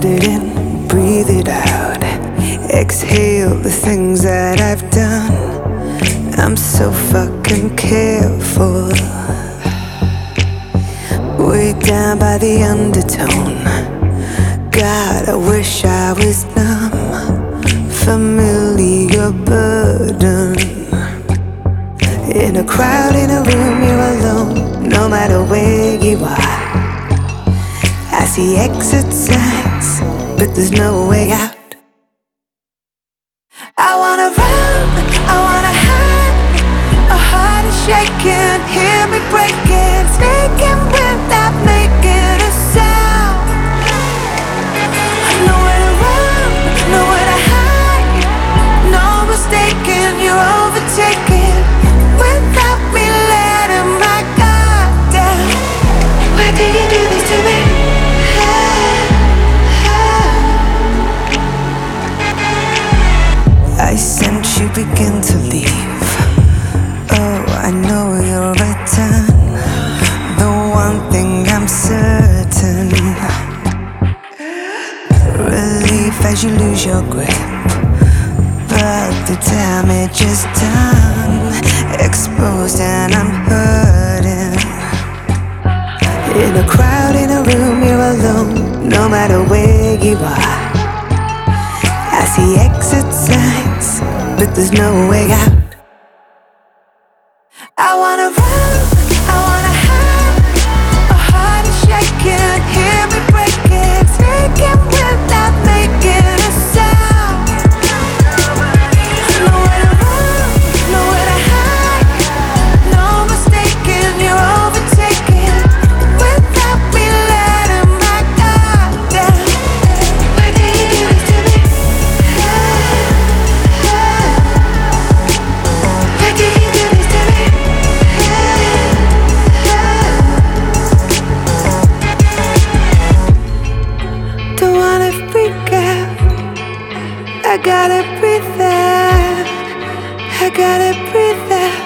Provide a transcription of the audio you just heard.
breathe it out. Exhale the things that I've done. I'm so fucking careful. Way down by the undertone. God, I wish I was numb. Familiar burden. In a crowd, in a room, you're alone. No matter where you are. I see exit signs, but there's no way out. Know you'll return. The one thing I'm certain. Relief as you lose your grip. But the damage is done. Exposed and I'm hurting. In a crowd, in a room, you're alone. No matter where you are. I see exit signs, but there's no way out. I gotta breathe out. I gotta breathe out.